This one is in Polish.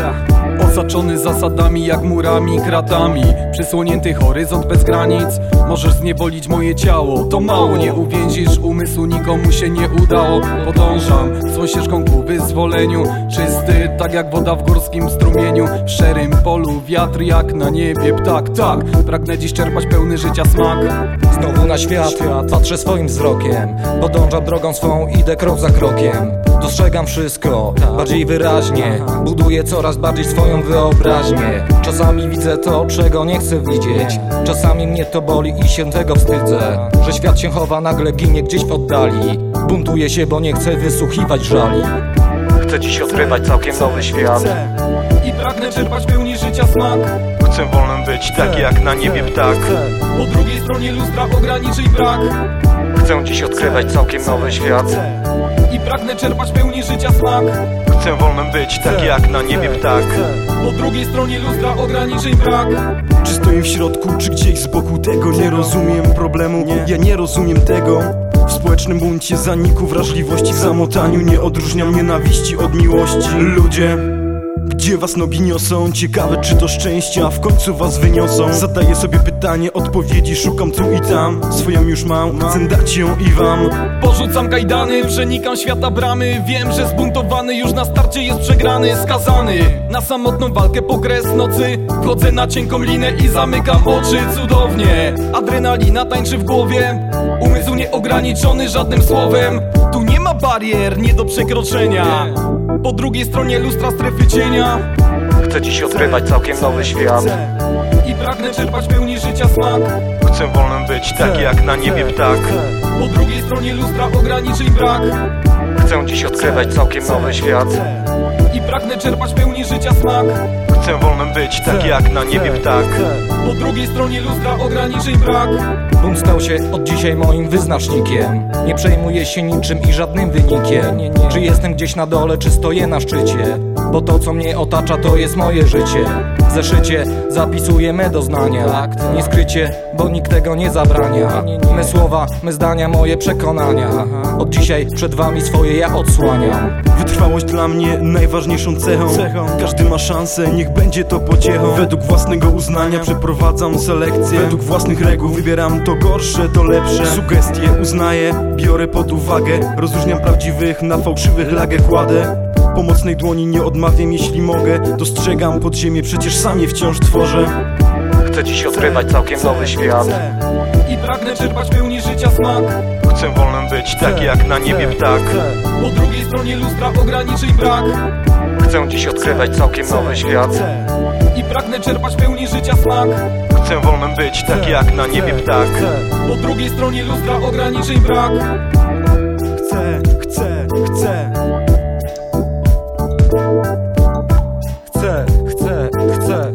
Yeah. Osaczony zasadami jak murami, kratami. Przysłonięty horyzont bez granic. Możesz zniewolić moje ciało. To mało, nie uwięzisz umysłu Nikomu się nie udało. Podążam swą ścieżką ku wyzwoleniu. Czysty, tak jak woda w górskim strumieniu. W szerym polu wiatr jak na niebie ptak. Tak, pragnę dziś czerpać pełny życia smak. Znowu na świat, patrzę swoim wzrokiem. Podążam drogą swą, idę krok za krokiem. Dostrzegam wszystko, bardziej wyraźnie. Buduję coraz bardziej swoją wyobraźnię Czasami widzę to, czego nie chcę widzieć. Czasami mnie to boli i się tego wstydzę Że świat się chowa, nagle ginie gdzieś w oddali. Buntuję się, bo nie chcę wysłuchiwać żali. Chcę dziś odkrywać całkiem nowy świat. I pragnę czerpać pełni życia smak. Chcę wolnym być, taki jak na niebie ptak. Po drugiej stronie lustra ograniczeń brak Chcę dziś odkrywać całkiem nowy świat. I pragnę czerpać pełni życia smak. Chcę wolnym być, taki jak na niebie ptak. Po drugiej stronie lustra ograniczeń brak. Czy stoję w środku, czy gdzieś z boku tego Nie rozumiem problemu, ja nie rozumiem tego. W społecznym buncie zaniku wrażliwości W zamotaniu nie odróżniam nienawiści od miłości. Ludzie gdzie was nogi niosą? Ciekawe czy to szczęście, a w końcu was wyniosą. Zadaję sobie pytanie, odpowiedzi szukam tu i tam. Swoją już mam, chcę dać ją i wam. Porzucam kajdany, przenikam świata bramy. Wiem, że zbuntowany już na starcie jest przegrany Skazany na samotną walkę po kres nocy. Wchodzę na cienką linę i zamykam oczy Cudownie, adrenalina tańczy w głowie Umysł nieograniczony żadnym słowem. Tu nie ma barier, nie do przekroczenia. Po drugiej stronie lustra strefy cienia. Chcę dziś odkrywać całkiem nowy świat. I pragnę czerpać pełni życia smak Chcę wolnym być, taki jak na niebie ptak. Po drugiej stronie lustra ograniczeń brak. Chcę dziś odkrywać całkiem nowy świat I pragnę czerpać pełni życia smak. Chcę wolnym być, taki jak na niebie ptak. Po drugiej stronie lustra ograniczeń brak. Bunt stał się od dzisiaj moim wyznacznikiem. Nie przejmuję się niczym i żadnym wynikiem. Czy jestem gdzieś na dole, czy stoję na szczycie? Bo to co mnie otacza to jest moje życie. W zeszycie zapisuję me doznania Nie skrycie, bo nikt tego nie zabrania. Me słowa, me zdania, moje przekonania. Od dzisiaj przed wami swoje ja odsłaniam Wytrwałość dla mnie najważniejszą cechą. Każdy ma szansę, niech będzie to pociechą. Według własnego uznania przeprowadzam selekcję. Według własnych reguł wybieram to gorsze, to lepsze. Sugestie uznaję, biorę pod uwagę. Rozróżniam prawdziwych na fałszywych lagę kładę. Pomocnej dłoni nie odmawiam jeśli mogę. Dostrzegam podziemie, przecież sam je wciąż tworzę. Chcę dziś odkrywać całkiem nowy świat. I pragnę czerpać pełni życia smak. Chcę wolnym być tak jak na niebie ptak. Po drugiej stronie lustra ograniczeń brak. Chcę dziś odkrywać całkiem nowy świat. I pragnę czerpać pełni życia smak. Chcę wolnym być tak jak na niebie ptak. Po drugiej stronie lustra ograniczeń brak. Chcę, chcę, chcę. Chcę, chcę, chcę.